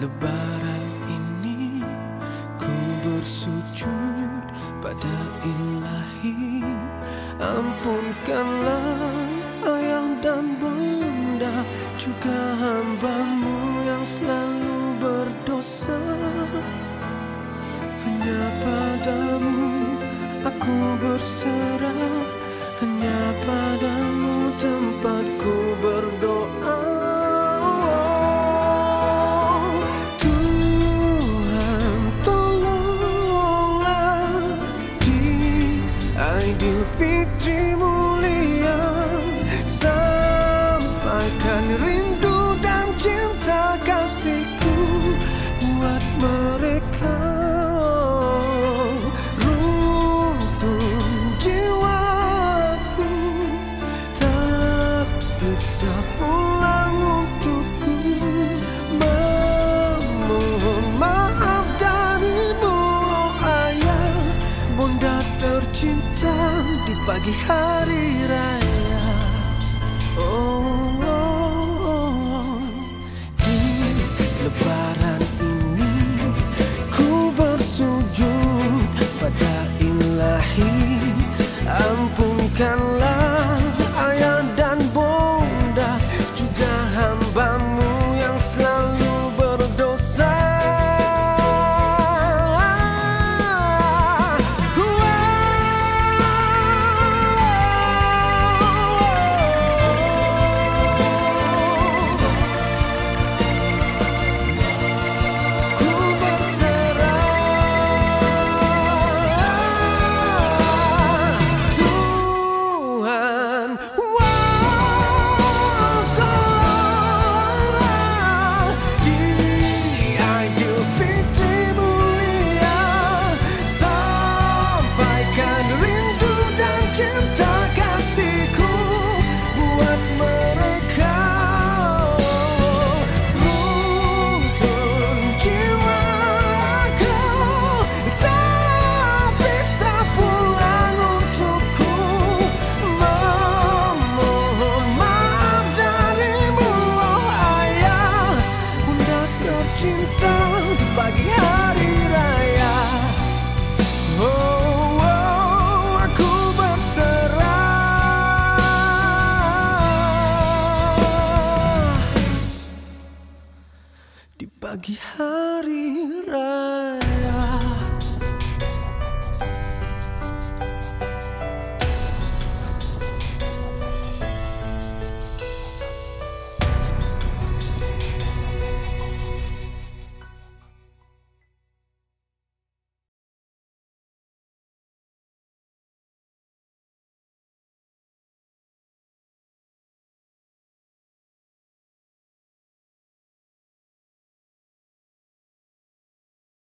Lebaran ini ku bersujud pada ilahi. Ampunkanlah ayah dan bunda Juga hambamu yang selalu berdosa. Hanya padamu aku berserah. Di pagi hari raya pagi hari raya. Oh, oh aku berserah. Di pagi hari raya.